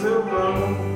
seu nome.